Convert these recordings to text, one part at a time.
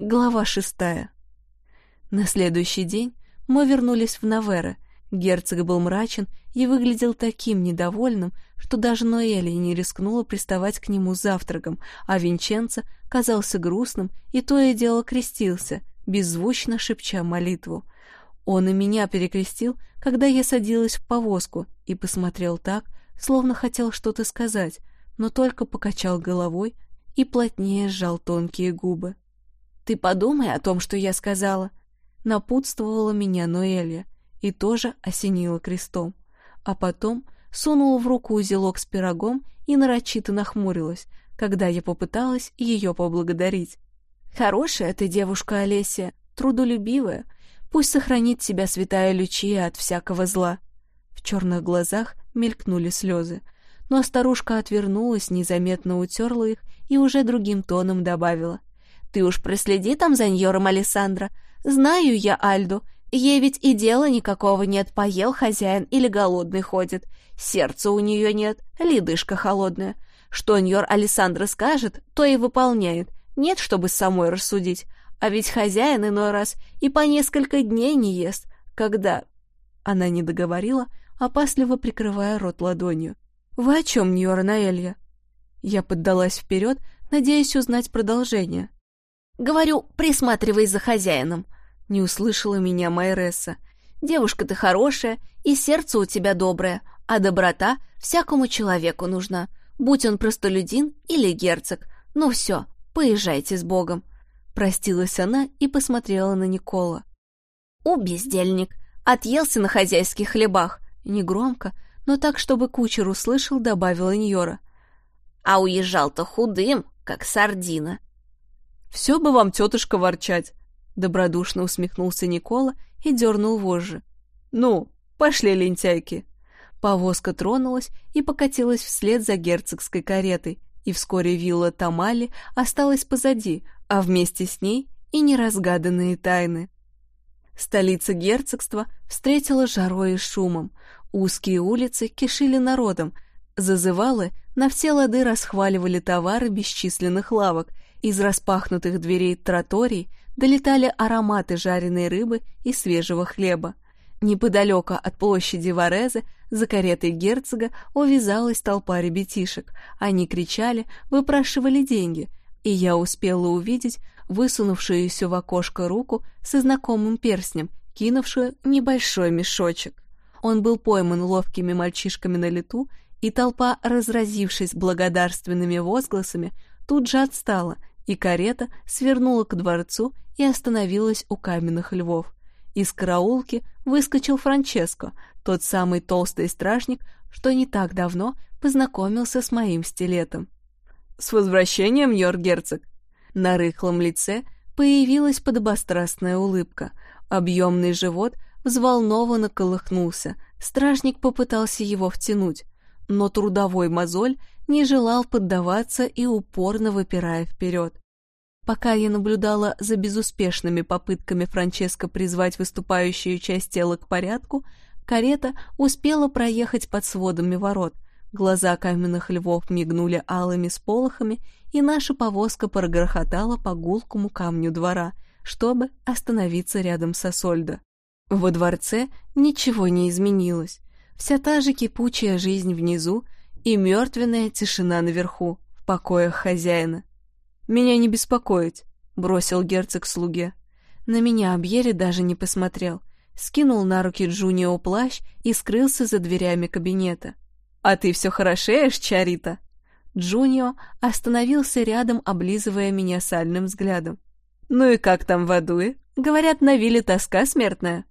Глава шестая. На следующий день мы вернулись в Навере. Герцог был мрачен и выглядел таким недовольным, что даже Ноэля не рискнула приставать к нему завтраком, а Винченцо казался грустным и то и дело крестился, беззвучно шепча молитву. Он и меня перекрестил, когда я садилась в повозку, и посмотрел так, словно хотел что-то сказать, но только покачал головой и плотнее сжал тонкие губы. «Ты подумай о том, что я сказала», — напутствовала меня Ноэля и тоже осенила крестом. А потом сунула в руку узелок с пирогом и нарочито нахмурилась, когда я попыталась ее поблагодарить. «Хорошая ты девушка, Олеся, трудолюбивая. Пусть сохранит тебя святая Лючия от всякого зла». В черных глазах мелькнули слезы, но старушка отвернулась, незаметно утерла их и уже другим тоном добавила. Ты уж проследи там за Ньором Александра. Знаю я Альду. Ей ведь и дела никакого нет, поел хозяин или голодный ходит. Сердца у нее нет, ледышка холодная. Что Ньор Александра скажет, то и выполняет. Нет, чтобы самой рассудить. А ведь хозяин иной раз и по несколько дней не ест, когда... Она не договорила, опасливо прикрывая рот ладонью. «Вы о чем, Ньора Наэлья?» Я поддалась вперед, надеясь узнать продолжение. Говорю, присматривай за хозяином. Не услышала меня Майресса. Девушка ты хорошая, и сердце у тебя доброе, а доброта всякому человеку нужна, будь он простолюдин или герцог. Ну все, поезжайте с Богом. Простилась она и посмотрела на Никола. «У, бездельник, отъелся на хозяйских хлебах!» Негромко, но так, чтобы кучер услышал, добавила Ньора. «А уезжал-то худым, как сардина!» «Все бы вам, тетушка, ворчать!» Добродушно усмехнулся Никола и дернул вожжи. «Ну, пошли, лентяйки!» Повозка тронулась и покатилась вслед за герцогской каретой, и вскоре вилла Тамали осталась позади, а вместе с ней и неразгаданные тайны. Столица герцогства встретила жарой и шумом. Узкие улицы кишили народом, зазывалы на все лады расхваливали товары бесчисленных лавок — из распахнутых дверей троторий долетали ароматы жареной рыбы и свежего хлеба. Неподалеку от площади Варезы за каретой герцога увязалась толпа ребятишек. Они кричали, выпрашивали деньги, и я успела увидеть высунувшуюся в окошко руку со знакомым перстнем, кинувшую небольшой мешочек. Он был пойман ловкими мальчишками на лету, и толпа, разразившись благодарственными возгласами, тут же отстала, и карета свернула к дворцу и остановилась у каменных львов. Из караулки выскочил Франческо, тот самый толстый стражник, что не так давно познакомился с моим стилетом. «С возвращением, йор-герцог!» На рыхлом лице появилась подобострастная улыбка. Объемный живот взволнованно колыхнулся. Стражник попытался его втянуть, но трудовой мозоль не желал поддаваться и упорно выпирая вперед. Пока я наблюдала за безуспешными попытками Франческо призвать выступающую часть тела к порядку, карета успела проехать под сводами ворот, глаза каменных львов мигнули алыми сполохами, и наша повозка прогрохотала по гулкому камню двора, чтобы остановиться рядом со Сольдо. Во дворце ничего не изменилось. Вся та же кипучая жизнь внизу и мертвенная тишина наверху, в покоях хозяина. «Меня не беспокоить», — бросил герцог слуге. На меня Абьери даже не посмотрел, скинул на руки Джунио плащ и скрылся за дверями кабинета. «А ты все хорошеешь, Чарита?» Джунио остановился рядом, облизывая меня сальным взглядом. «Ну и как там в Адуе? Говорят, на вилле тоска смертная».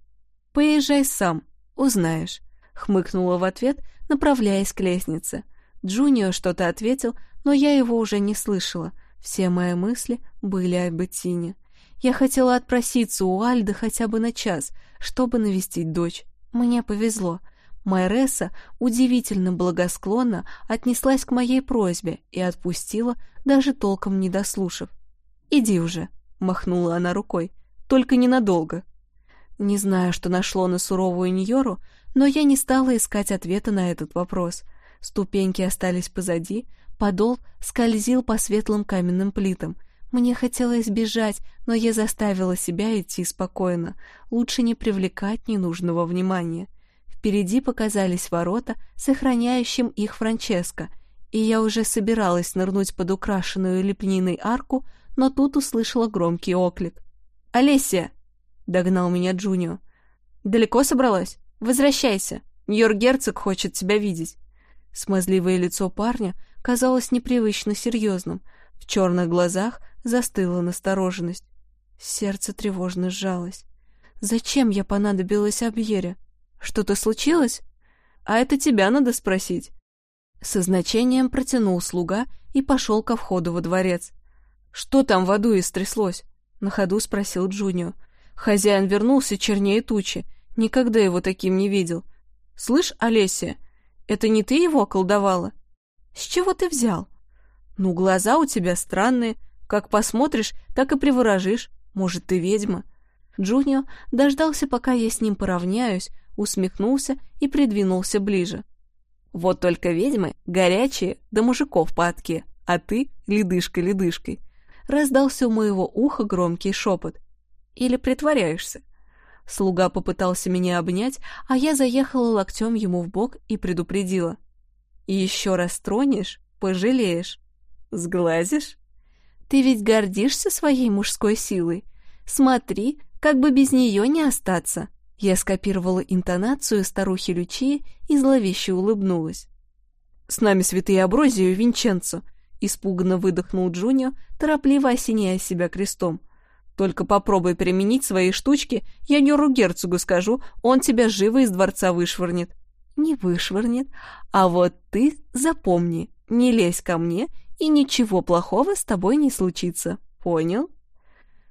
«Поезжай сам, узнаешь», — хмыкнула в ответ, направляясь к лестнице. Джунио что-то ответил, но я его уже не слышала. Все мои мысли были о Беттине. Я хотела отпроситься у Альды хотя бы на час, чтобы навестить дочь. Мне повезло. Майреса удивительно благосклонно отнеслась к моей просьбе и отпустила, даже толком не дослушав. «Иди уже», — махнула она рукой, — «только ненадолго». Не знаю, что нашло на суровую Ньору, но я не стала искать ответа на этот вопрос. Ступеньки остались позади, подол скользил по светлым каменным плитам. Мне хотелось бежать, но я заставила себя идти спокойно. Лучше не привлекать ненужного внимания. Впереди показались ворота, сохраняющим их Франческо, и я уже собиралась нырнуть под украшенную лепниной арку, но тут услышала громкий оклик. «Олеся!» — догнал меня Джунио. «Далеко собралась? Возвращайся! Нью-Йорк-герцог хочет тебя видеть!» Смазливое лицо парня казалось непривычно серьезным. В черных глазах застыла настороженность. Сердце тревожно сжалось. «Зачем я понадобилась Абьере? Что-то случилось? А это тебя надо спросить». Со значением протянул слуга и пошел ко входу во дворец. «Что там в аду истряслось?» — на ходу спросил Джунио. Хозяин вернулся чернее тучи. Никогда его таким не видел. «Слышь, Олеся, это не ты его околдовала?» «С чего ты взял?» «Ну, глаза у тебя странные. Как посмотришь, так и приворожишь. Может, ты ведьма?» Джунио дождался, пока я с ним поравняюсь, усмехнулся и придвинулся ближе. «Вот только ведьмы горячие, да мужиков падки, а ты ледышка ледышкой». Раздался у моего уха громкий шепот. «Или притворяешься?» Слуга попытался меня обнять, а я заехала локтем ему в бок и предупредила. «И еще раз тронешь, пожалеешь. Сглазишь? Ты ведь гордишься своей мужской силой. Смотри, как бы без нее не остаться». Я скопировала интонацию старухи Лючии и зловеще улыбнулась. «С нами святые Аброзию и Винченцо!» — испуганно выдохнул Джунио, торопливо осеняя себя крестом. Только попробуй применить свои штучки, я Нюру герцогу скажу, он тебя живо из дворца вышвырнет. Не вышвырнет, а вот ты запомни, не лезь ко мне, и ничего плохого с тобой не случится. Понял?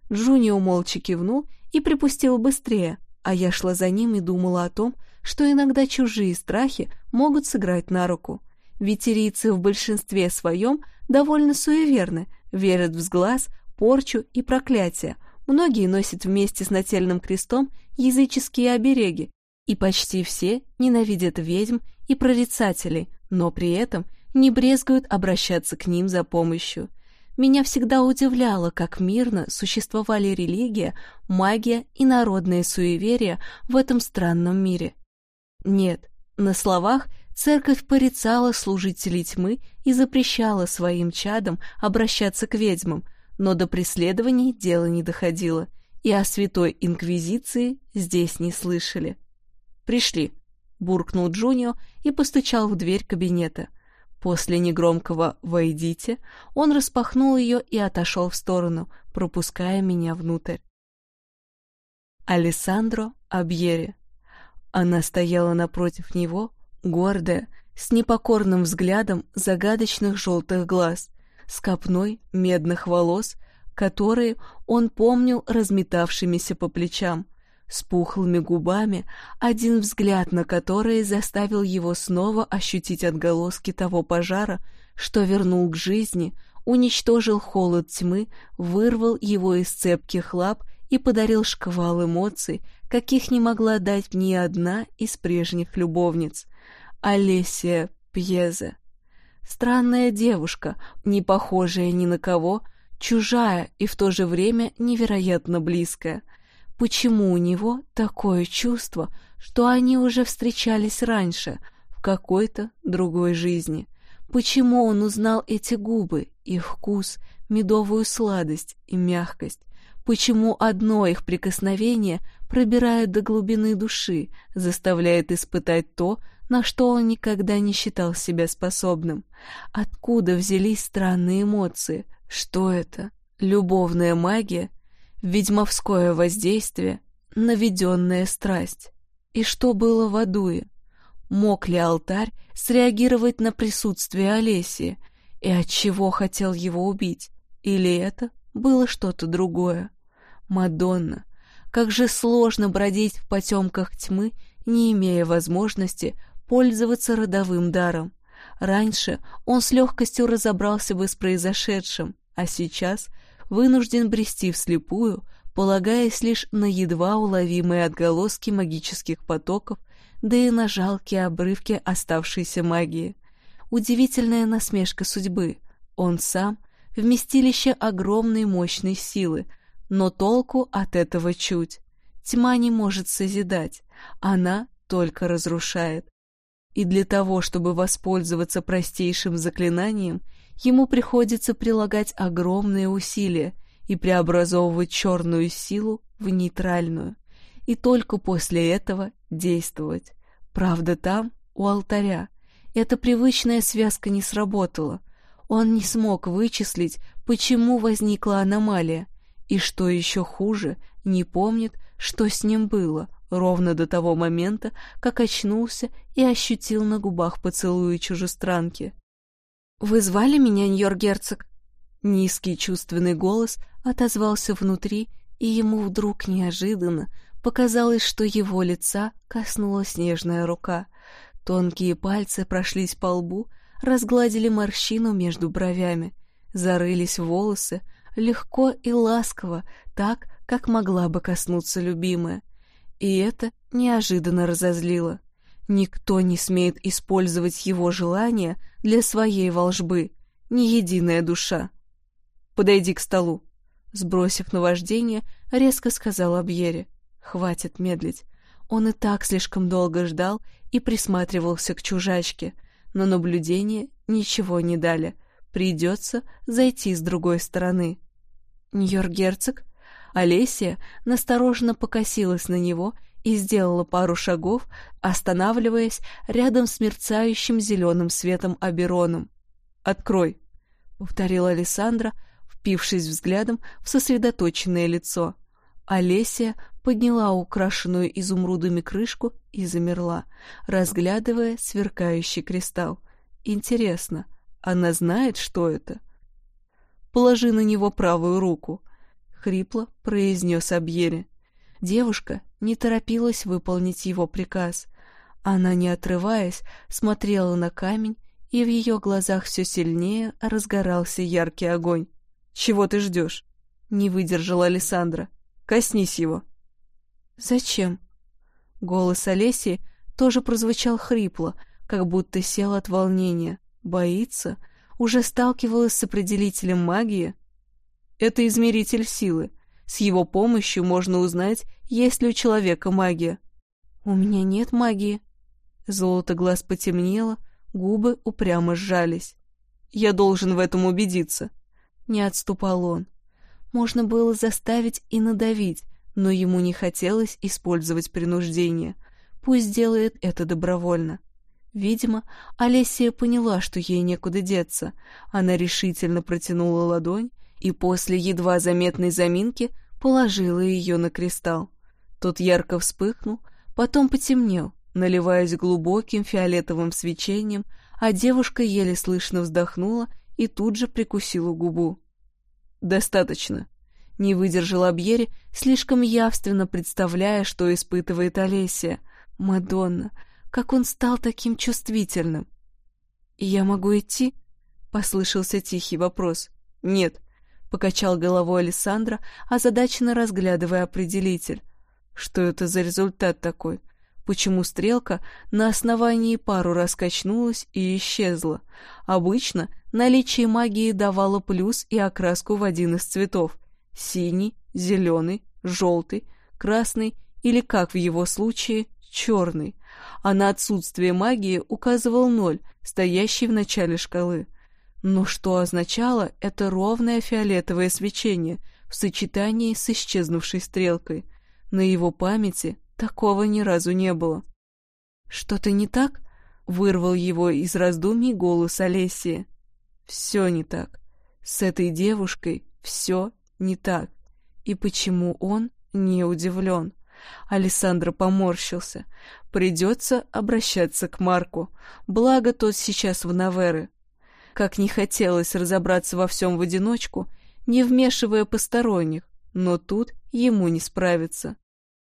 Джунио молча кивнул и припустил быстрее, а я шла за ним и думала о том, что иногда чужие страхи могут сыграть на руку. Ветерийцы в большинстве своем довольно суеверны, верят в сглаз, порчу и проклятие. Многие носят вместе с нательным крестом языческие обереги, и почти все ненавидят ведьм и прорицателей, но при этом не брезгуют обращаться к ним за помощью. Меня всегда удивляло, как мирно существовали религия, магия и народные суеверия в этом странном мире. Нет, на словах церковь порицала служителей тьмы и запрещала своим чадам обращаться к ведьмам, но до преследований дело не доходило, и о святой инквизиции здесь не слышали. «Пришли», — буркнул Джунио и постучал в дверь кабинета. После негромкого «Войдите» он распахнул ее и отошел в сторону, пропуская меня внутрь. Алессандро Абьери. Она стояла напротив него, гордая, с непокорным взглядом загадочных желтых глаз, с копной медных волос, которые он помнил разметавшимися по плечам, с пухлыми губами, один взгляд на которые заставил его снова ощутить отголоски того пожара, что вернул к жизни, уничтожил холод тьмы, вырвал его из цепких лап и подарил шквал эмоций, каких не могла дать ни одна из прежних любовниц. Олеся Пьезе. Странная девушка, не похожая ни на кого, чужая и в то же время невероятно близкая. Почему у него такое чувство, что они уже встречались раньше, в какой-то другой жизни? Почему он узнал эти губы, их вкус, медовую сладость и мягкость? Почему одно их прикосновение пробирает до глубины души, заставляет испытать то, на что он никогда не считал себя способным. Откуда взялись странные эмоции? Что это? Любовная магия? Ведьмовское воздействие? Наведенная страсть? И что было в Адуе? Мог ли алтарь среагировать на присутствие Олесии? И от чего хотел его убить? Или это было что-то другое? Мадонна, как же сложно бродить в потемках тьмы, не имея возможности пользоваться родовым даром. Раньше он с легкостью разобрался бы с произошедшим, а сейчас вынужден брести вслепую, полагаясь лишь на едва уловимые отголоски магических потоков, да и на жалкие обрывки оставшейся магии. Удивительная насмешка судьбы. Он сам вместилище огромной мощной силы, но толку от этого чуть. Тьма не может созидать, она только разрушает. И для того, чтобы воспользоваться простейшим заклинанием, ему приходится прилагать огромные усилия и преобразовывать черную силу в нейтральную. И только после этого действовать. Правда, там, у алтаря, эта привычная связка не сработала. Он не смог вычислить, почему возникла аномалия, и, что еще хуже, не помнит, что с ним было, ровно до того момента, как очнулся и ощутил на губах поцелуи чужестранки. «Вы звали меня, Ньор-герцог?» Низкий чувственный голос отозвался внутри, и ему вдруг неожиданно показалось, что его лица коснулась нежная рука. Тонкие пальцы прошлись по лбу, разгладили морщину между бровями, зарылись волосы, легко и ласково, так, как могла бы коснуться любимая. И это неожиданно разозлило. Никто не смеет использовать его желание для своей волжбы, ни единая душа. «Подойди к столу», — сбросив наваждение, резко сказал Абьере. «Хватит медлить. Он и так слишком долго ждал и присматривался к чужачке, но наблюдения ничего не дали. Придется зайти с другой стороны». «Ньор-герцог?» Олесия настороженно покосилась на него и сделала пару шагов, останавливаясь рядом с мерцающим зеленым светом Абероном. «Открой», — повторила Александра, впившись взглядом в сосредоточенное лицо. Олеся подняла украшенную изумрудами крышку и замерла, разглядывая сверкающий кристалл. «Интересно, она знает, что это?» «Положи на него правую руку», — хрипло произнес Абьере. Девушка не торопилась выполнить его приказ. Она, не отрываясь, смотрела на камень, и в ее глазах все сильнее разгорался яркий огонь. «Чего ты ждешь?» — не выдержала Александра. «Коснись его». «Зачем?» Голос Олеси тоже прозвучал хрипло, как будто сел от волнения. Боится? Уже сталкивалась с определителем магии? Это измеритель силы. С его помощью можно узнать, есть ли у человека магия. У меня нет магии. Золото глаз потемнело, губы упрямо сжались. Я должен в этом убедиться. Не отступал он. Можно было заставить и надавить, но ему не хотелось использовать принуждение. Пусть делает это добровольно. Видимо, Олесия поняла, что ей некуда деться. Она решительно протянула ладонь и после едва заметной заминки положила ее на кристалл. Тот ярко вспыхнул, потом потемнел, наливаясь глубоким фиолетовым свечением, а девушка еле слышно вздохнула и тут же прикусила губу. «Достаточно», — не выдержала Абьери, слишком явственно представляя, что испытывает Олеся. «Мадонна, как он стал таким чувствительным!» «Я могу идти?» — послышался тихий вопрос. «Нет», — покачал головой Александра, озадаченно разглядывая определитель. «Что это за результат такой? Почему стрелка на основании пару раз качнулась и исчезла? Обычно наличие магии давало плюс и окраску в один из цветов — синий, зеленый, желтый, красный или, как в его случае, черный, а на отсутствие магии указывал ноль, стоящий в начале шкалы. Но что означало это ровное фиолетовое свечение в сочетании с исчезнувшей стрелкой? На его памяти такого ни разу не было. «Что-то не так?» — вырвал его из раздумий голос Олесии. «Все не так. С этой девушкой все не так. И почему он не удивлен?» Александр поморщился. «Придется обращаться к Марку. Благо тот сейчас в Наверы. Как не хотелось разобраться во всем в одиночку, не вмешивая посторонних, но тут ему не справиться.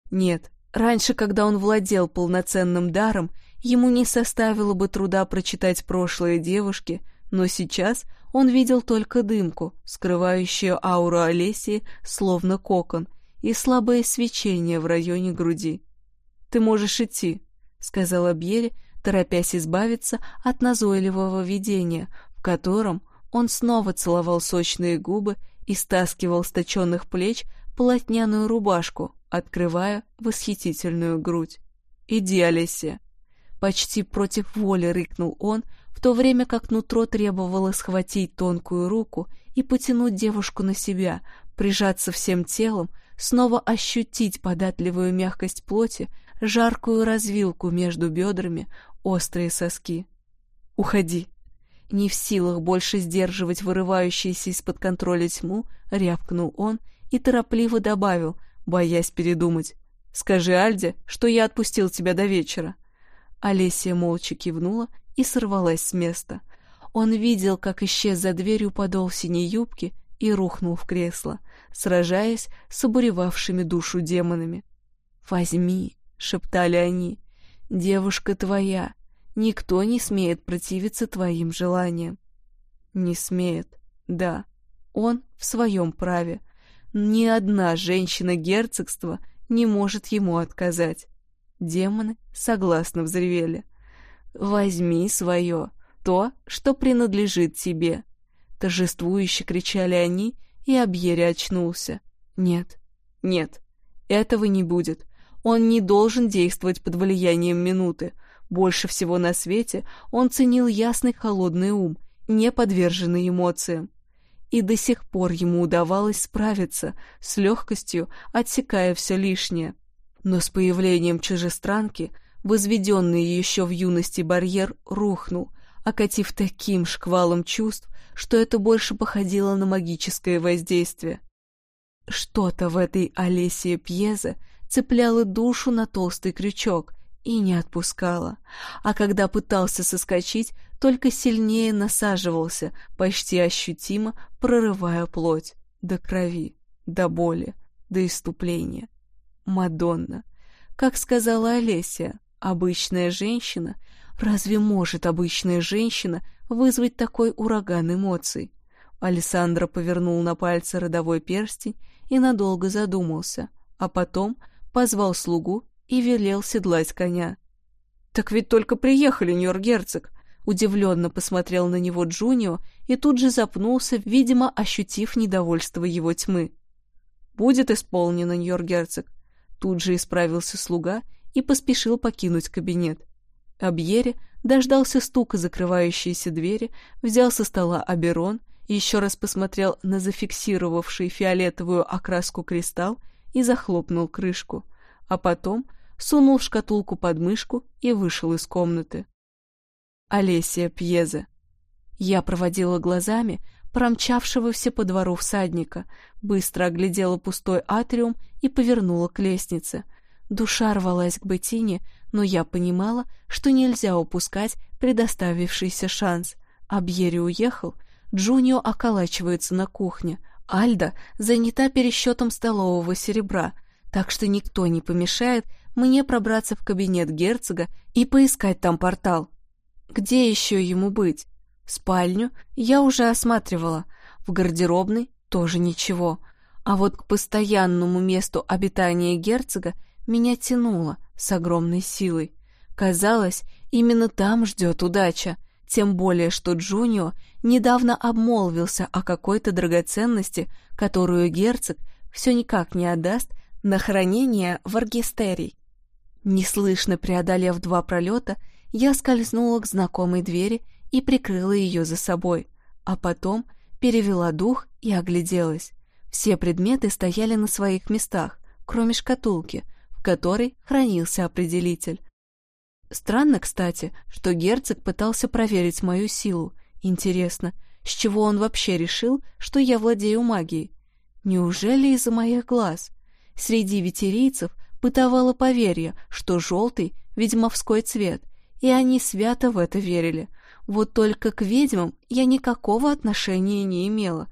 Нет, раньше, когда он владел полноценным даром, ему не составило бы труда прочитать прошлое девушки, но сейчас он видел только дымку, скрывающую ауру Олесии, словно кокон, и слабое свечение в районе груди. «Ты можешь идти», — сказала Бьери, торопясь избавиться от назойливого видения, котором он снова целовал сочные губы и стаскивал с точенных плеч полотняную рубашку, открывая восхитительную грудь. «Иди, Олеся!» Почти против воли рыкнул он, в то время как нутро требовало схватить тонкую руку и потянуть девушку на себя, прижаться всем телом, снова ощутить податливую мягкость плоти, жаркую развилку между бедрами, острые соски. «Уходи!» Не в силах больше сдерживать вырывающийся из-под контроля тьму, рявкнул он и торопливо добавил, боясь передумать. «Скажи Альде, что я отпустил тебя до вечера». Олеся молча кивнула и сорвалась с места. Он видел, как исчез за дверью подол синей юбки и рухнул в кресло, сражаясь с обуревавшими душу демонами. «Возьми», — шептали они, — «девушка твоя, никто не смеет противиться твоим желаниям». Не смеет, да, он в своем праве. Ни одна женщина герцогства не может ему отказать. Демоны согласно взревели. «Возьми свое, то, что принадлежит тебе!» Торжествующе кричали они, и Абьери очнулся. «Нет, нет, этого не будет. Он не должен действовать под влиянием минуты. Больше всего на свете он ценил ясный холодный ум, не подверженный эмоциям. И до сих пор ему удавалось справиться, с легкостью отсекая все лишнее. Но с появлением чужестранки возведенный еще в юности барьер рухнул, окатив таким шквалом чувств, что это больше походило на магическое воздействие. Что-то в этой Олесе Пьезе цепляло душу на толстый крючок и не отпускало, а когда пытался соскочить, только сильнее насаживался, почти ощутимо прорывая плоть до крови, до боли, до иступления. Мадонна. Как сказала Олеся, Обычная женщина? Разве может обычная женщина вызвать такой ураган эмоций? Александра повернул на пальце родовой перстень и надолго задумался, а потом позвал слугу и велел седлать коня. «Так ведь только приехали, нью-йорк-герцог!» Удивленно посмотрел на него Джунио и тут же запнулся, видимо, ощутив недовольство его тьмы. «Будет исполнено, нью-йорк-герцог!» Тут же исправился слуга и поспешил покинуть кабинет. Абьере дождался стука закрывающейся двери, взял со стола аберон, еще раз посмотрел на зафиксировавший фиолетовую окраску кристалл и захлопнул крышку, а потом сунул шкатулку под мышку и вышел из комнаты. Олесия Пьезе. Я проводила глазами промчавшегося по двору всадника, быстро оглядела пустой атриум и повернула к лестнице — Душа рвалась к Бетине, но я понимала, что нельзя упускать предоставившийся шанс. Абьери уехал, Джунио околачивается на кухне, Альда занята пересчетом столового серебра, так что никто не помешает мне пробраться в кабинет герцога и поискать там портал. Где еще ему быть? Спальню я уже осматривала, в гардеробной тоже ничего, а вот к постоянному месту обитания герцога меня тянуло с огромной силой. Казалось, именно там ждет удача, тем более что Джунио недавно обмолвился о какой-то драгоценности, которую герцог все никак не отдаст на хранение в оргестерий. Неслышно преодолев два пролета, я скользнула к знакомой двери и прикрыла ее за собой, а потом перевела дух и огляделась. Все предметы стояли на своих местах, кроме шкатулки — которой хранился определитель. Странно, кстати, что герцог пытался проверить мою силу. Интересно, с чего он вообще решил, что я владею магией? Неужели из-за моих глаз? Среди ветерийцев бытовало поверье, что желтый — ведьмовской цвет, и они свято в это верили. Вот только к ведьмам я никакого отношения не имела.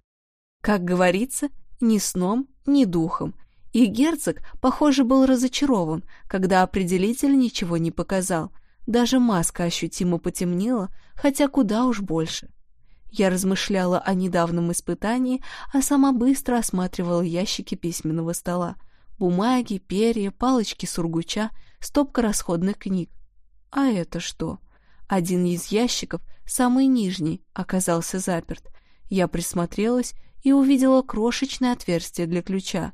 Как говорится, ни сном, ни духом, и герцог, похоже, был разочарован, когда определитель ничего не показал. Даже маска ощутимо потемнела, хотя куда уж больше. Я размышляла о недавнем испытании, а сама быстро осматривала ящики письменного стола. Бумаги, перья, палочки сургуча, стопка расходных книг. А это что? Один из ящиков, самый нижний, оказался заперт. Я присмотрелась и увидела крошечное отверстие для ключа.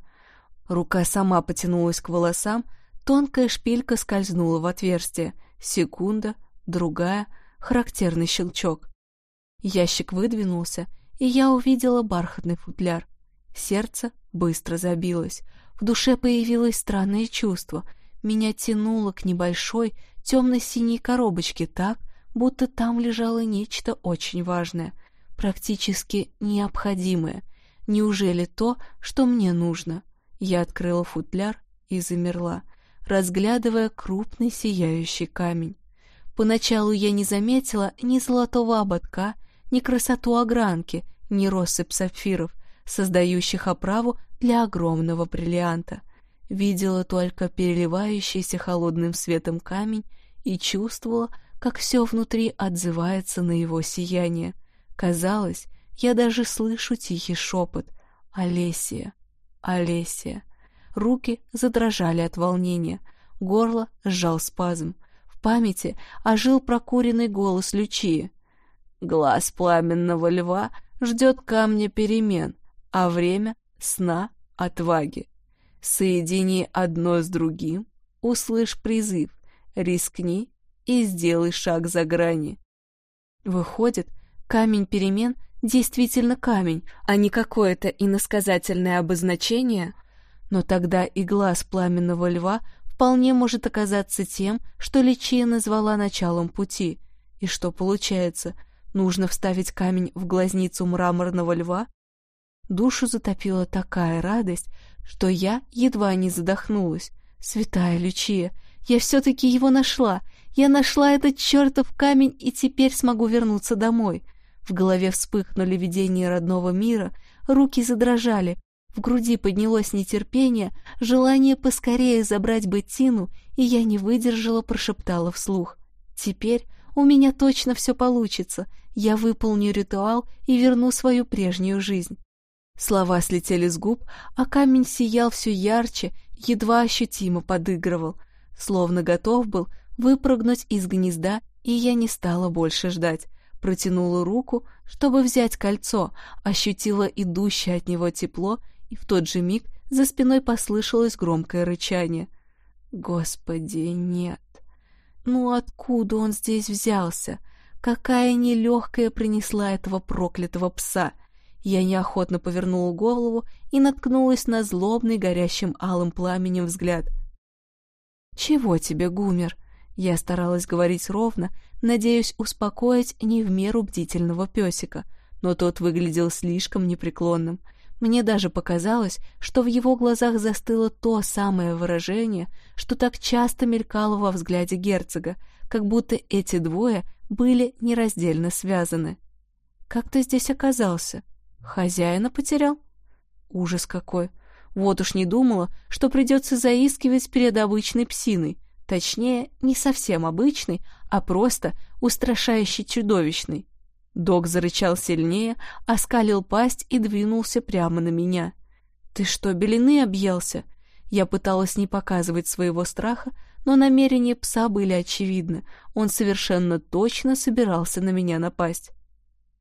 Рука сама потянулась к волосам, тонкая шпилька скользнула в отверстие. Секунда, другая, характерный щелчок. Ящик выдвинулся, и я увидела бархатный футляр. Сердце быстро забилось. В душе появилось странное чувство. Меня тянуло к небольшой темно-синей коробочке так, будто там лежало нечто очень важное, практически необходимое. Неужели то, что мне нужно? Я открыла футляр и замерла, разглядывая крупный сияющий камень. Поначалу я не заметила ни золотого ободка, ни красоту огранки, ни россыпь сапфиров, создающих оправу для огромного бриллианта. Видела только переливающийся холодным светом камень и чувствовала, как все внутри отзывается на его сияние. Казалось, я даже слышу тихий шепот «Олесия! Олесия!». Руки задрожали от волнения, горло сжал спазм. В памяти ожил прокуренный голос Лючии. «Глаз пламенного льва ждет камня перемен, а время — сна, отваги. Соедини одно с другим, услышь призыв, рискни и сделай шаг за грани. Выходит, камень перемен действительно камень, а не какое-то иносказательное обозначение, но тогда и глаз пламенного льва вполне может оказаться тем, что Личия назвала началом пути. И что получается, нужно вставить камень в глазницу мраморного льва? Душу затопила такая радость, что я едва не задохнулась. Святая Лючия, я все-таки его нашла, я нашла этот чертов камень и теперь смогу вернуться домой. В голове вспыхнули видения родного мира, руки задрожали, в груди поднялось нетерпение, желание поскорее забрать Беттину, и я не выдержала, прошептала вслух. «Теперь у меня точно все получится. Я выполню ритуал и верну свою прежнюю жизнь». Слова слетели с губ, а камень сиял все ярче, едва ощутимо подыгрывал, словно готов был выпрыгнуть из гнезда, и я не стала больше ждать. Протянула руку, чтобы взять кольцо, ощутила идущее от него тепло, и в тот же миг за спиной послышалось громкое рычание. Господи, нет. Ну откуда он здесь взялся? Какая нелегкая принесла этого проклятого пса? Я неохотно повернула голову и наткнулась на злобный горящим алым пламенем взгляд. «Чего тебе, Гумер?» Я старалась говорить ровно, надеясь успокоить не в меру бдительного песика, но тот выглядел слишком непреклонным. Мне даже показалось, что в его глазах застыло то самое выражение, что так часто мелькало во взгляде герцога, как будто эти двое были нераздельно связаны. «Как ты здесь оказался? Хозяина потерял?» Ужас какой! Вот уж не думала, что придется заискивать перед обычной псиной, Точнее, не совсем обычный, а просто устрашающе чудовищный. Док зарычал сильнее, оскалил пасть и двинулся прямо на меня. «Ты что, белины объелся?» Я пыталась не показывать своего страха, но намерения пса были очевидны. Он совершенно точно собирался на меня напасть.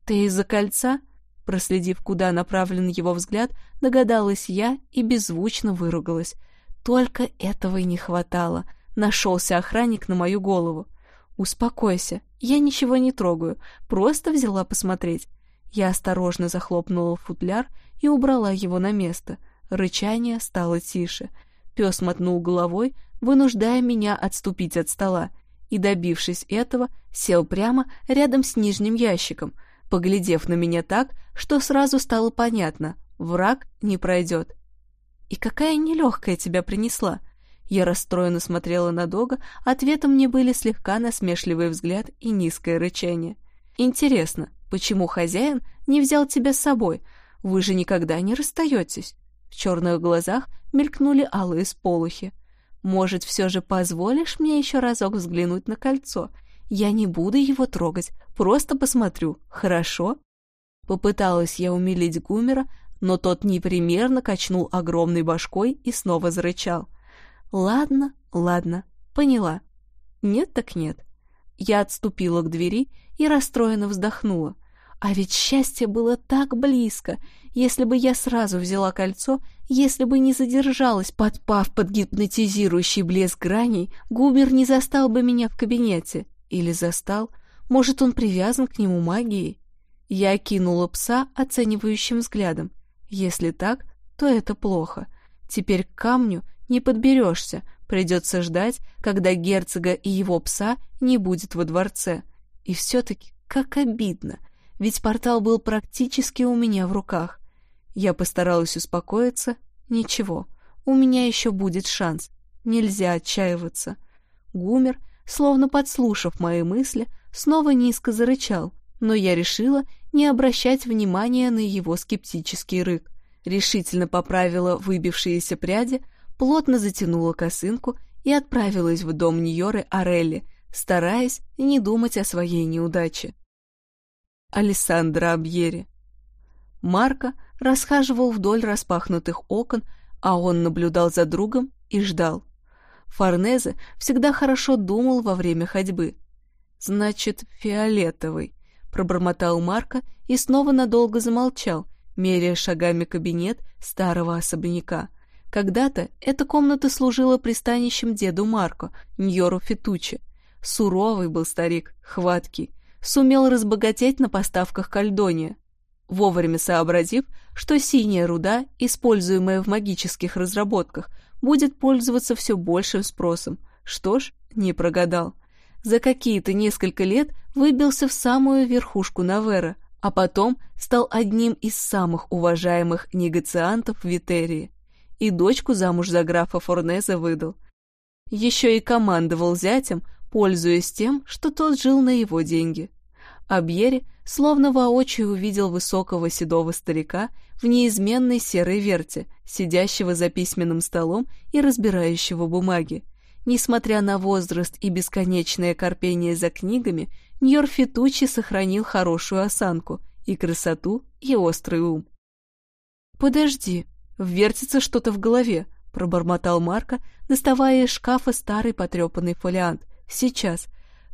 «Ты из-за кольца?» Проследив, куда направлен его взгляд, догадалась я и беззвучно выругалась. Только этого и не хватало — Нашелся охранник на мою голову. «Успокойся, я ничего не трогаю, просто взяла посмотреть». Я осторожно захлопнула футляр и убрала его на место. Рычание стало тише. Пес мотнул головой, вынуждая меня отступить от стола, и, добившись этого, сел прямо рядом с нижним ящиком, поглядев на меня так, что сразу стало понятно — враг не пройдет. «И какая нелегкая тебя принесла?» Я расстроенно смотрела на Дога, ответом мне были слегка насмешливый взгляд и низкое рычание. «Интересно, почему хозяин не взял тебя с собой? Вы же никогда не расстаетесь?» В черных глазах мелькнули алые сполохи. «Может, все же позволишь мне еще разок взглянуть на кольцо? Я не буду его трогать, просто посмотрю, хорошо?» Попыталась я умилить Гумера, но тот непримерно качнул огромной башкой и снова зарычал. Ладно, ладно, поняла. Нет так нет. Я отступила к двери и расстроенно вздохнула. А ведь счастье было так близко. Если бы я сразу взяла кольцо, если бы не задержалась, подпав под гипнотизирующий блеск граней, Гумер не застал бы меня в кабинете. Или застал. Может, он привязан к нему магией? Я окинула пса оценивающим взглядом. Если так, то это плохо. Теперь к камню не подберешься, придется ждать, когда герцога и его пса не будет во дворце. И все-таки как обидно ведь портал был практически у меня в руках. Я постаралась успокоиться. Ничего, у меня еще будет шанс. Нельзя отчаиваться. Гумер, словно подслушав мои мысли, снова низко зарычал, но я решила не обращать внимания на его скептический рык. Решительно поправила выбившиеся пряди, плотно затянула косынку и отправилась в дом Ньоры Орелли, стараясь не думать о своей неудаче. Алессандро Абьери. Марко расхаживал вдоль распахнутых окон, а он наблюдал за другом и ждал. Форнезе всегда хорошо думал во время ходьбы. «Значит, фиолетовый», — пробормотал Марко и снова надолго замолчал, меряя шагами кабинет старого особняка. Когда-то эта комната служила пристанищем деду Марко, Ньору Фетучи. Суровый был старик, хваткий, сумел разбогатеть на поставках кальдония, вовремя сообразив, что синяя руда, используемая в магических разработках, будет пользоваться все большим спросом. Что ж, не прогадал. За какие-то несколько лет выбился в самую верхушку Навера, а потом стал одним из самых уважаемых негациантов Витерии. И дочку замуж за графа Форнеза выдал. Еще и командовал зятем, пользуясь тем, что тот жил на его деньги. А Бьери словно воочию увидел высокого седого старика в неизменной серой верте, сидящего за письменным столом и разбирающего бумаги. Несмотря на возраст и бесконечное корпение за книгами, Ньор Фетучи сохранил хорошую осанку и красоту, и острый ум. «Подожди, вертится что-то в голове», — пробормотал Марко, доставая из шкафа старый потрепанный фолиант. «Сейчас.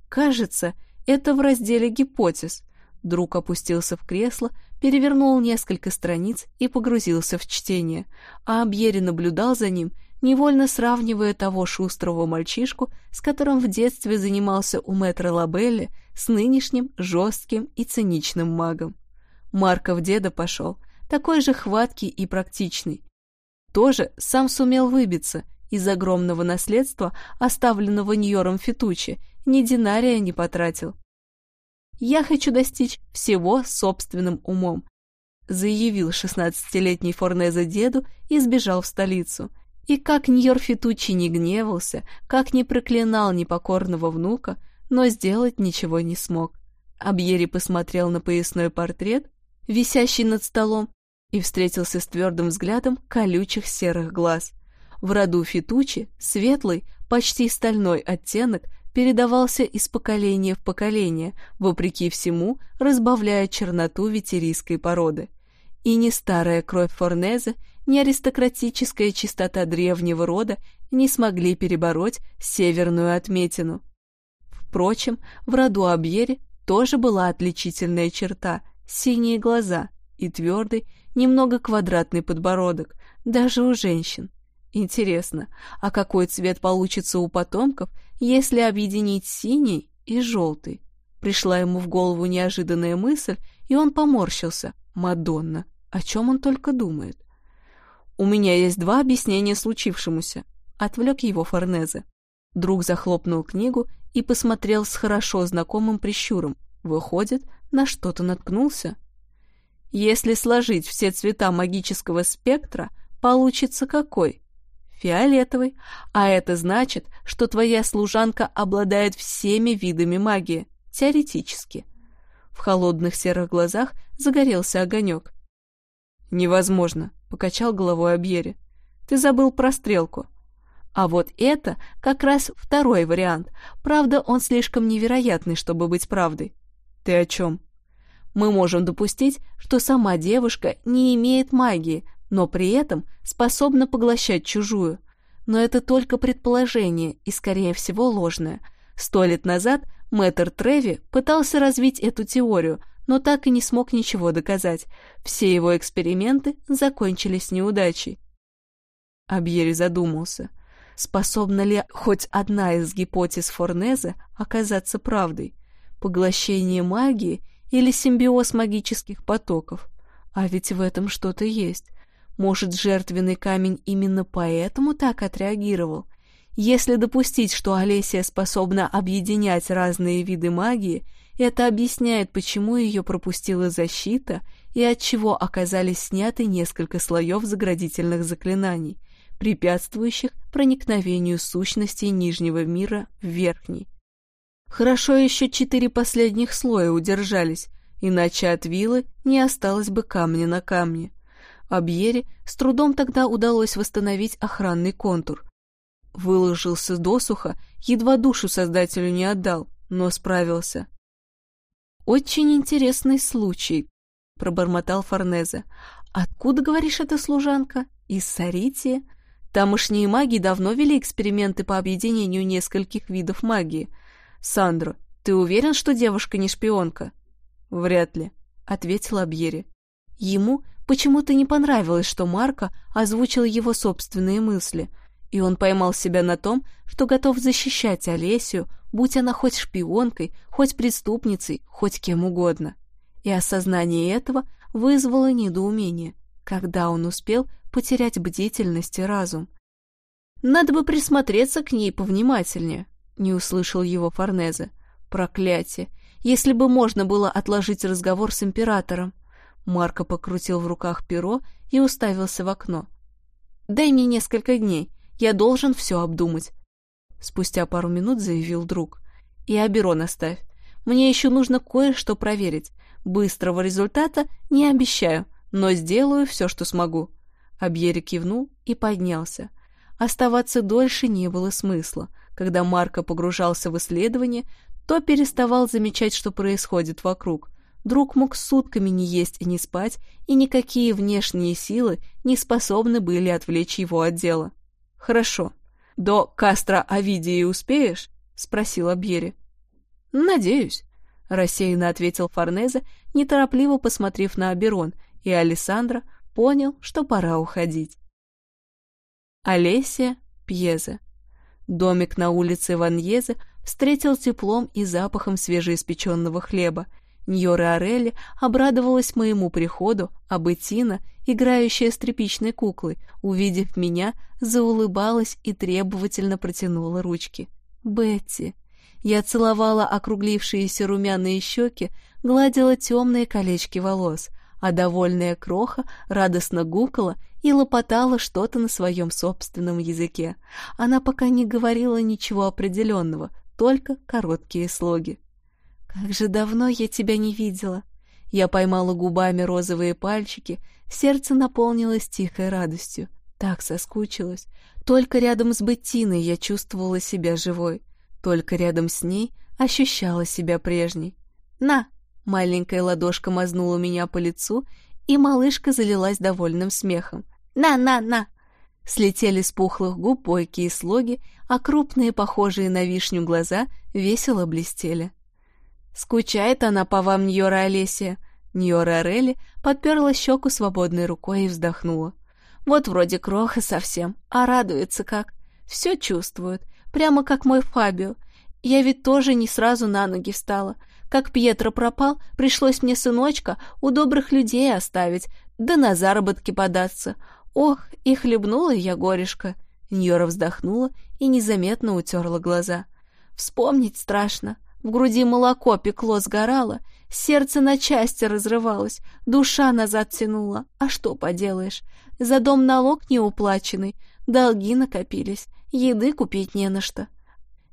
Кажется, это в разделе «Гипотез». Друг опустился в кресло, перевернул несколько страниц и погрузился в чтение, а Абьери наблюдал за ним, невольно сравнивая того шустрого мальчишку, с которым в детстве занимался у мэтра Лабелли, с нынешним жестким и циничным магом. Марков деда пошел, такой же хваткий и практичный. Тоже сам сумел выбиться из огромного наследства, оставленного Ньором Фетучи, ни динария не потратил. «Я хочу достичь всего собственным умом», заявил шестнадцатилетний Форнезе деду и сбежал в столицу. И как Ньор Фетучи не гневался, как не проклинал непокорного внука, но сделать ничего не смог. Абьери посмотрел на поясной портрет, висящий над столом, и встретился с твердым взглядом колючих серых глаз. В роду Фетучи светлый, почти стальной оттенок передавался из поколения в поколение, вопреки всему разбавляя черноту ветерийской породы. И ни старая кровь Форнезе, ни аристократическая чистота древнего рода не смогли перебороть северную отметину. Впрочем, в роду Абьери тоже была отличительная черта — синие глаза и твердый, немного квадратный подбородок, даже у женщин. Интересно, а какой цвет получится у потомков, если объединить синий и желтый? Пришла ему в голову неожиданная мысль, и он поморщился. Мадонна, о чем он только думает? «У меня есть два объяснения случившемуся», — отвлек его Форнезе. Друг захлопнул книгу и посмотрел с хорошо знакомым прищуром. Выходит, на что-то наткнулся. Если сложить все цвета магического спектра, получится какой? Фиолетовый, а это значит, что твоя служанка обладает всеми видами магии, теоретически. В холодных серых глазах загорелся огонек. «Невозможно», — покачал головой Абьери. «Ты забыл про стрелку». А вот это как раз второй вариант. Правда, он слишком невероятный, чтобы быть правдой. Ты о чем? Мы можем допустить, что сама девушка не имеет магии, но при этом способна поглощать чужую. Но это только предположение и, скорее всего, ложное. Сто лет назад мэтр Треви пытался развить эту теорию, но так и не смог ничего доказать. Все его эксперименты закончились неудачей. Абьери задумался, способна ли хоть одна из гипотез Форнезе оказаться правдой. Поглощение магии или симбиоз магических потоков. А ведь в этом что-то есть. Может, жертвенный камень именно поэтому так отреагировал? Если допустить, что Олесия способна объединять разные виды магии, это объясняет, почему ее пропустила защита и от чего оказались сняты несколько слоев заградительных заклинаний, препятствующих проникновению сущностей Нижнего мира в Верхний. Хорошо еще четыре последних слоя удержались, иначе от вилы не осталось бы камня на камне. Абьере с трудом тогда удалось восстановить охранный контур. Выложился досуха, едва душу создателю не отдал, но справился. «Очень интересный случай», — пробормотал Форнезе. «Откуда, говоришь, эта служанка? Из Сарития? Тамошние маги давно вели эксперименты по объединению нескольких видов магии. Сандро, ты уверен, что девушка не шпионка?» «Вряд ли», — ответил Абьери. Ему почему-то не понравилось, что Марко озвучил его собственные мысли — и он поймал себя на том, что готов защищать Олесю, будь она хоть шпионкой, хоть преступницей, хоть кем угодно. И осознание этого вызвало недоумение, когда он успел потерять бдительность и разум. «Надо бы присмотреться к ней повнимательнее», — не услышал его Форнезе. «Проклятие! Если бы можно было отложить разговор с императором!» Марко покрутил в руках перо и уставился в окно. «Дай мне несколько дней, я должен все обдумать. Спустя пару минут заявил друг. И Аберон оставь. Мне еще нужно кое-что проверить. Быстрого результата не обещаю, но сделаю все, что смогу. Абьери кивнул и поднялся. Оставаться дольше не было смысла. Когда Марко погружался в исследование, то переставал замечать, что происходит вокруг. Друг мог сутками не есть и не спать, и никакие внешние силы не способны были отвлечь его от дела. «Хорошо. До Кастро Овидии успеешь?» — спросил Абьери. «Надеюсь», — рассеянно ответил Форнезе, неторопливо посмотрев на Аберон, и Алессандро понял, что пора уходить. Олеся Пьезе. Домик на улице Ваньезе встретил теплом и запахом свежеиспеченного хлеба, Ньора Орелли обрадовалась моему приходу, а Беттина, играющая с тряпичной куклой, увидев меня, заулыбалась и требовательно протянула ручки. «Бетти!» Я целовала округлившиеся румяные щеки, гладила темные колечки волос, а довольная кроха радостно гукала и лопотала что-то на своем собственном языке. Она пока не говорила ничего определенного, только короткие слоги. «Как же давно я тебя не видела!» Я поймала губами розовые пальчики, сердце наполнилось тихой радостью. Так соскучилась. Только рядом с Беттиной я чувствовала себя живой. Только рядом с ней ощущала себя прежней. «На!» — маленькая ладошка мазнула меня по лицу, и малышка залилась довольным смехом. «На, на, на!» Слетели с пухлых губ бойкие слоги, а крупные, похожие на вишню глаза, весело блестели. «Скучает она по вам, Ньора Олесия?» Ньора Орелли подперла щеку свободной рукой и вздохнула. «Вот вроде кроха совсем, а радуется как. Все чувствует, прямо как мой Фабио. Я ведь тоже не сразу на ноги встала. Как Пьетро пропал, пришлось мне сыночка у добрых людей оставить, да на заработки податься. Ох, и хлебнула я горешко». Ньора вздохнула и незаметно утерла глаза. «Вспомнить страшно. В груди молоко пекло, сгорало, сердце на части разрывалось, душа назад тянула. А что поделаешь? За дом налог неуплаченный, долги накопились, еды купить не на что.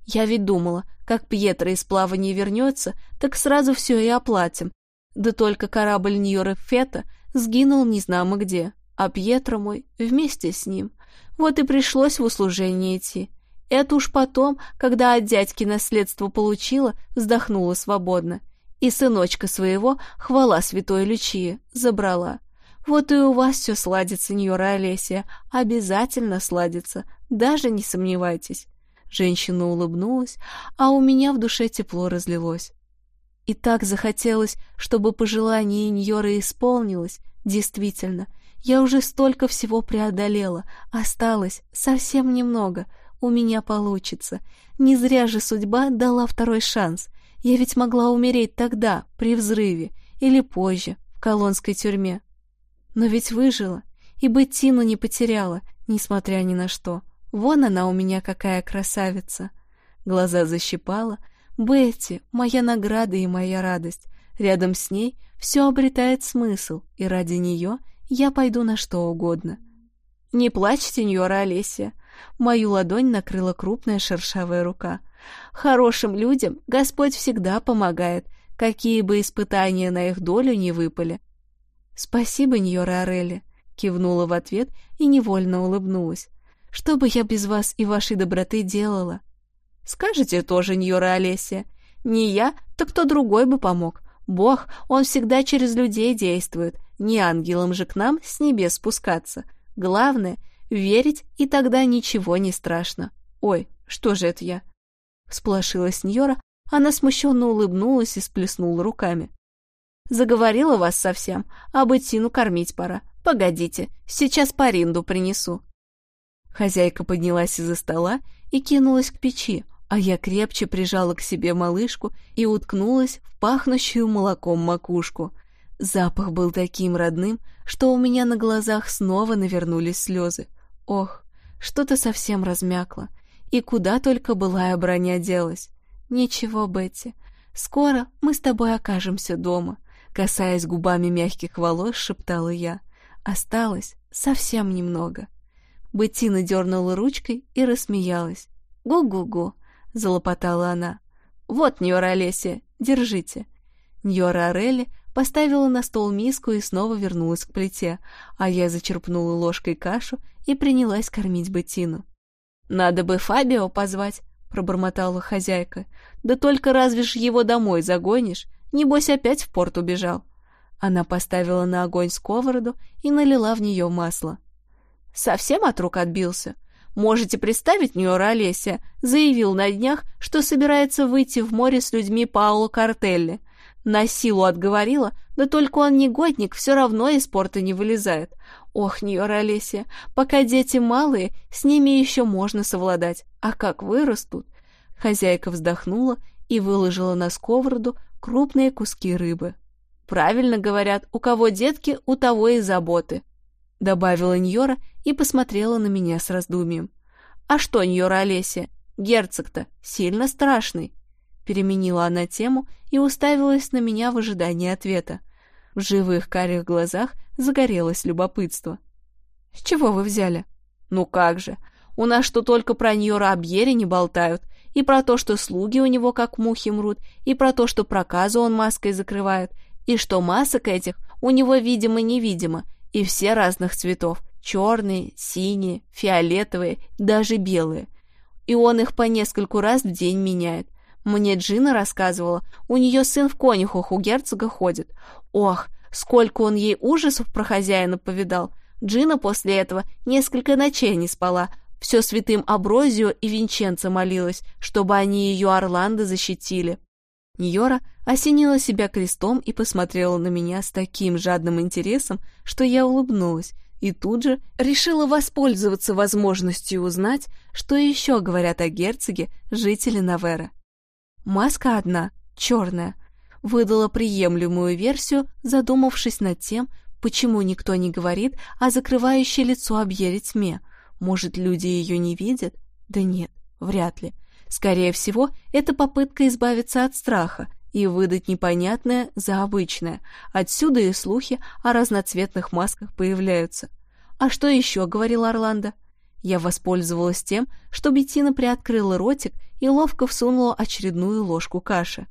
Я ведь думала, как Пьетро из плавания вернется, так сразу все и оплатим. Да только корабль Ньора Фета сгинул незнамо где, а Пьетро мой вместе с ним. Вот и пришлось в услужение идти. Это уж потом, когда от дядьки наследство получила, вздохнула свободно. И сыночка своего, хвала святой Лючии, забрала. Вот и у вас все сладится, Ньора Олесия, обязательно сладится, даже не сомневайтесь. Женщина улыбнулась, а у меня в душе тепло разлилось. И так захотелось, чтобы пожелание Ньоры исполнилось. Действительно, я уже столько всего преодолела. Осталось совсем немного. У меня получится. Не зря же судьба дала второй шанс. Я ведь могла умереть тогда, при взрыве, или позже, в колонской тюрьме. Но ведь выжила, и Беттину не потеряла, несмотря ни на что. Вон она у меня какая красавица. Глаза защипала. Бетти, моя награда и моя радость. Рядом с ней все обретает смысл, и ради нее я пойду на что угодно. Не плачь, сеньора Олеся. Мою ладонь накрыла крупная шершавая рука. Хорошим людям Господь всегда помогает, какие бы испытания на их долю не выпали. Спасибо, Ньора Орелли, кивнула в ответ и невольно улыбнулась. Что бы я без вас и вашей доброты делала? Скажете тоже, Ньора Олеся. Не я, так кто другой бы помог. Бог, он всегда через людей действует, не ангелам же к нам с небес спускаться. Главное — верить, и тогда ничего не страшно. Ой, что же это я? Сплошилась Ньора, она смущенно улыбнулась и сплеснула руками. Заговорила вас совсем, а Беттину кормить пора. Погодите, сейчас паринду принесу. Хозяйка поднялась из-за стола и кинулась к печи, а я крепче прижала к себе малышку и уткнулась в пахнущую молоком макушку. Запах был таким родным, что у меня на глазах снова навернулись слезы. Ох, что-то совсем размякло. И куда только былая броня делась. Ничего, Бетти, скоро мы с тобой окажемся дома. Касаясь губами мягких волос, шептала я. Осталось совсем немного. Беттина дернула ручкой и рассмеялась. «Гу-гу-гу», — залопотала она. «Вот, Ньора Олеся, держите». Ньора Орелли поставила на стол миску и снова вернулась к плите, а я зачерпнула ложкой кашу и принялась кормить Беттину. «Надо бы Фабио позвать», — пробормотала хозяйка. «Да только разве ж его домой загонишь? Небось опять в порт убежал». Она поставила на огонь сковороду и налила в нее масло. Совсем от рук отбился. Можете представить, Ньора Олеся заявил на днях, что собирается выйти в море с людьми Пауло Картелли. На силу отговорила, да только он негодник, все равно из порта не вылезает. Ох, Ньора Олеся, пока дети малые, с ними еще можно совладать. А как вырастут? Хозяйка вздохнула и выложила на сковороду крупные куски рыбы. Правильно говорят, у кого детки, у того и заботы добавила Ньора и посмотрела на меня с раздумием. «А что, Ньора Олеся, герцог-то сильно страшный?» Переменила она тему и уставилась на меня в ожидании ответа. В живых карих глазах загорелось любопытство. «С чего вы взяли?» «Ну как же, у нас что только про Ньора Абьери не болтают, и про то, что слуги у него как мухи мрут, и про то, что проказу он маской закрывает, и что масок этих у него видимо-невидимо, и все разных цветов. Черные, синие, фиолетовые, даже белые. И он их по нескольку раз в день меняет. Мне Джина рассказывала, у нее сын в конюхах у герцога ходит. Ох, сколько он ей ужасов про хозяина повидал. Джина после этого несколько ночей не спала, все святым Аброзио и Винченцо молилась, чтобы они ее Орландо защитили. Ньора осенила себя крестом и посмотрела на меня с таким жадным интересом, что я улыбнулась и тут же решила воспользоваться возможностью узнать, что еще говорят о герцоге жители Навера. Маска одна, черная, выдала приемлемую версию, задумавшись над тем, почему никто не говорит о закрывающей лицо Абьере тьме. Может, люди ее не видят? Да нет, вряд ли. Скорее всего, это попытка избавиться от страха и выдать непонятное за обычное. Отсюда и слухи о разноцветных масках появляются. «А что еще?» — говорил Орландо. Я воспользовалась тем, что Беттина приоткрыла ротик и ловко всунула очередную ложку каши.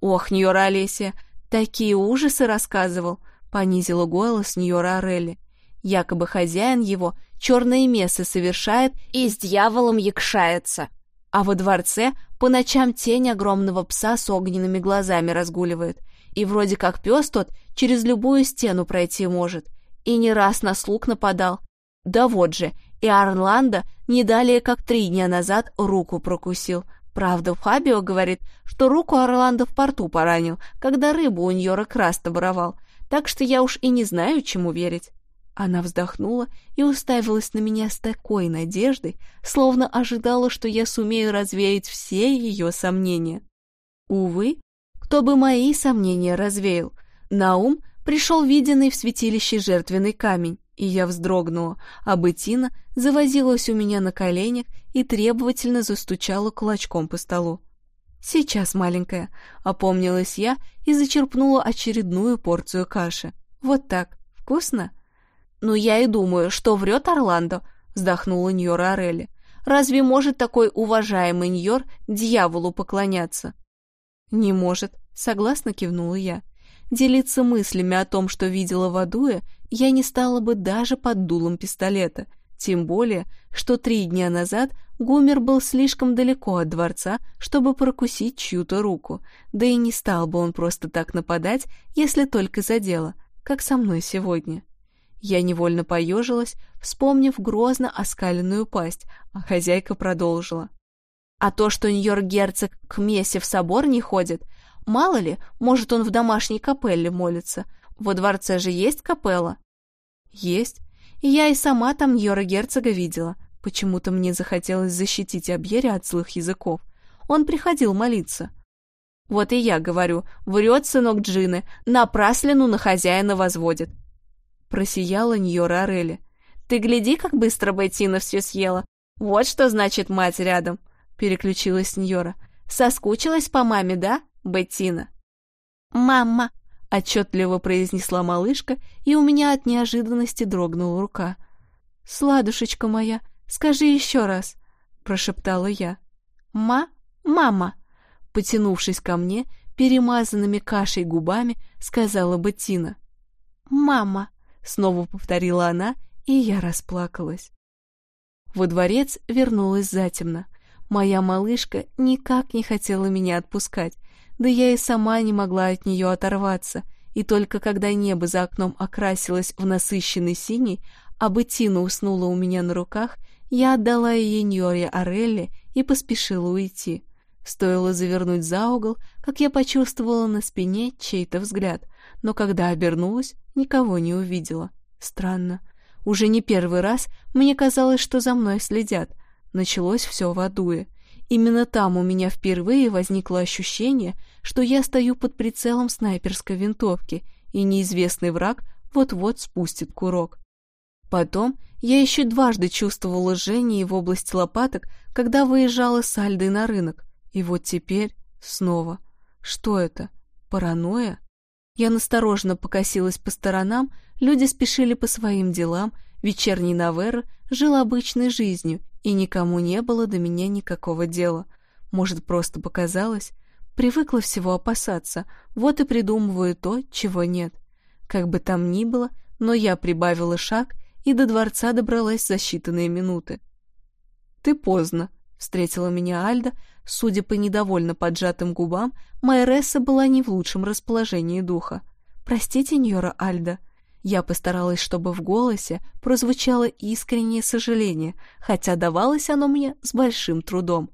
«Ох, Ньора Олеся, такие ужасы рассказывал!» — понизила голос Ньора Орелли. Якобы хозяин его черные мессы совершает и с дьяволом якшается а во дворце по ночам тень огромного пса с огненными глазами разгуливает, и вроде как пес тот через любую стену пройти может, и не раз на слуг нападал. Да вот же, и Орландо не далее как три дня назад руку прокусил, Правда, Фабио говорит, что руку Орландо в порту поранил, когда рыбу у Ньора Краста воровал, так что я уж и не знаю, чему верить. Она вздохнула и уставилась на меня с такой надеждой, словно ожидала, что я сумею развеять все ее сомнения. Увы, кто бы мои сомнения развеял. На ум пришел виденный в святилище жертвенный камень, и я вздрогнула, а Бетина завозилась у меня на коленях и требовательно застучала кулачком по столу. «Сейчас, маленькая», — опомнилась я и зачерпнула очередную порцию каши. «Вот так. Вкусно?» «Ну, я и думаю, что врет Орландо», — вздохнула Ньора Орелли. «Разве может такой уважаемый Ньор дьяволу поклоняться?» «Не может», — согласно кивнула я. Делиться мыслями о том, что видела в Адуе, я не стала бы даже под дулом пистолета, тем более, что три дня назад Гумер был слишком далеко от дворца, чтобы прокусить чью-то руку, да и не стал бы он просто так нападать, если только за дело, как со мной сегодня. Я невольно поежилась, вспомнив грозно оскаленную пасть, а хозяйка продолжила. А то, что Нью-Йорк-герцог к Мессе в собор не ходит, мало ли, может, он в домашней капелле молится, во дворце же есть капелла?» «Есть. И я и сама там Йора Герцога видела. Почему-то мне захотелось защитить Абьере от злых языков. Он приходил молиться». «Вот и я говорю, врет сынок Джины, напраслину на хозяина возводит». Просияла Ньора Орели. «Ты гляди, как быстро Беттина все съела. Вот что значит мать рядом», — переключилась Ньора. «Соскучилась по маме, да, Беттина?» «Мама!» отчетливо произнесла малышка, и у меня от неожиданности дрогнула рука. «Сладушечка моя, скажи еще раз», — прошептала я. «Ма? Мама!» Потянувшись ко мне, перемазанными кашей губами, сказала Беттина. «Мама!» — снова повторила она, и я расплакалась. Во дворец вернулась затемно. Моя малышка никак не хотела меня отпускать, да я и сама не могла от нее оторваться, и только когда небо за окном окрасилось в насыщенный синий, а Беттина уснула у меня на руках, я отдала ее Ньоре Орелли и поспешила уйти. Стоило завернуть за угол, как я почувствовала на спине чей-то взгляд, но когда обернулась, никого не увидела. Странно. Уже не первый раз мне казалось, что за мной следят. Началось все в Адуе — Именно там у меня впервые возникло ощущение, что я стою под прицелом снайперской винтовки, и неизвестный враг вот-вот спустит курок. Потом я еще дважды чувствовала жжение в области лопаток, когда выезжала с Альдой на рынок. И вот теперь снова. Что это? Паранойя? Я настороженно покосилась по сторонам, люди спешили по своим делам, вечерний Навера жил обычной жизнью, и никому не было до меня никакого дела. Может, просто показалось? Привыкла всего опасаться, вот и придумываю то, чего нет. Как бы там ни было, но я прибавила шаг и до дворца добралась за считанные минуты. «Ты поздно», — встретила меня Альда. Судя по недовольно поджатым губам, Майресса была не в лучшем расположении духа. «Простите, Ньора Альда», я постаралась, чтобы в голосе прозвучало искреннее сожаление, хотя давалось оно мне с большим трудом.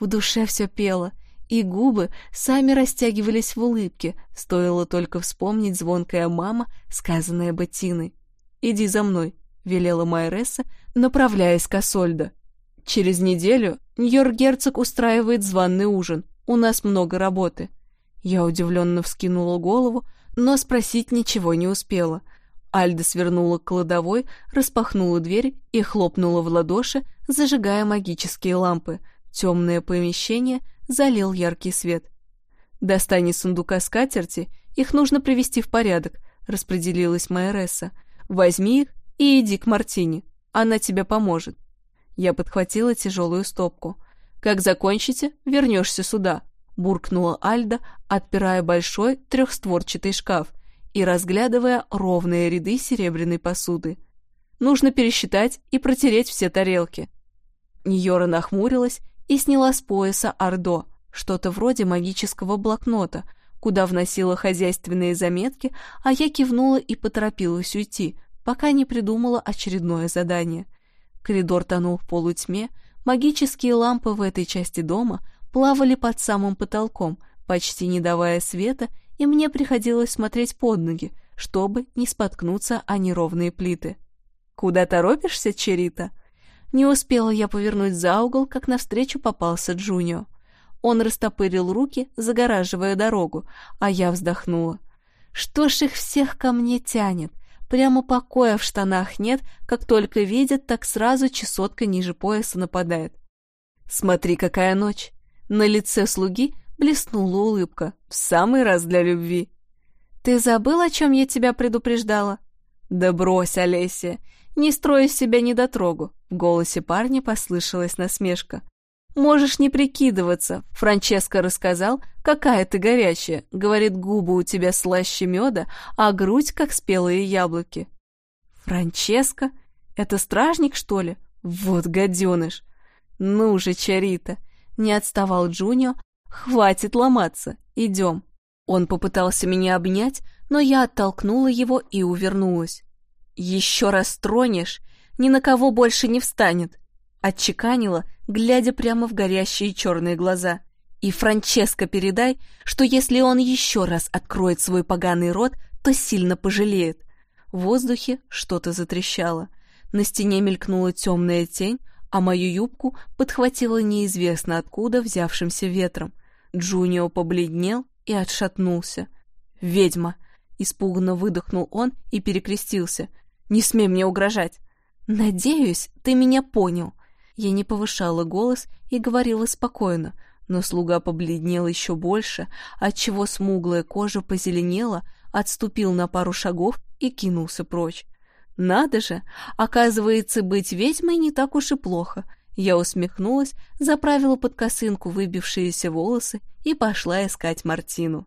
В душе все пело, и губы сами растягивались в улыбке, стоило только вспомнить звонкая мама, сказанная Беттиной. «Иди за мной», — велела Майресса, направляясь к Асольдо. «Через неделю Ньор-герцог устраивает званный ужин, у нас много работы». Я удивленно вскинула голову, но спросить ничего не успела — Альда свернула к кладовой, распахнула дверь и хлопнула в ладоши, зажигая магические лампы. Темное помещение залил яркий свет. «Достань из сундука скатерти, их нужно привести в порядок», — распределилась Майоресса. «Возьми их и иди к Мартине, она тебе поможет». Я подхватила тяжелую стопку. «Как закончите, вернешься сюда», — буркнула Альда, отпирая большой трехстворчатый шкаф — и разглядывая ровные ряды серебряной посуды. Нужно пересчитать и протереть все тарелки. Ньора нахмурилась и сняла с пояса ордо, что-то вроде магического блокнота, куда вносила хозяйственные заметки, а я кивнула и поторопилась уйти, пока не придумала очередное задание. Коридор тонул в полутьме, магические лампы в этой части дома плавали под самым потолком, почти не давая света, и мне приходилось смотреть под ноги, чтобы не споткнуться о неровные плиты. «Куда торопишься, Черита?» Не успела я повернуть за угол, как навстречу попался Джунио. Он растопырил руки, загораживая дорогу, а я вздохнула. Что ж их всех ко мне тянет? Прямо покоя в штанах нет, как только видят, так сразу чесотка ниже пояса нападает. Смотри, какая ночь. На лице слуги блеснула улыбка. В самый раз для любви. Ты забыл, о чем я тебя предупреждала? Да брось, Олеся, не строй из себя недотрогу. В голосе парня послышалась насмешка. «Можешь не прикидываться», — Франческо рассказал, «какая ты горячая. Говорит, губы у тебя слаще меда, а грудь, как спелые яблоки». «Франческо? Это стражник, что ли? Вот гаденыш!» «Ну же, Чарита!» — не отставал Джунио. «Хватит ломаться, идем». Он попытался меня обнять, но я оттолкнула его и увернулась. «Еще раз тронешь, ни на кого больше не встанет», — отчеканила, глядя прямо в горящие черные глаза. «И Франческо передай, что если он еще раз откроет свой поганый рот, то сильно пожалеет». В воздухе что-то затрещало. На стене мелькнула темная тень, а мою юбку подхватило неизвестно откуда взявшимся ветром. Джунио побледнел и отшатнулся. «Ведьма!» — испуганно выдохнул он и перекрестился. «Не смей мне угрожать!» «Надеюсь, ты меня понял». Я не повышала голос и говорила спокойно, но слуга побледнел еще больше, отчего смуглая кожа позеленела, отступил на пару шагов и кинулся прочь. «Надо же! Оказывается, быть ведьмой не так уж и плохо!» Я усмехнулась, заправила под косынку выбившиеся волосы и пошла искать Мартину.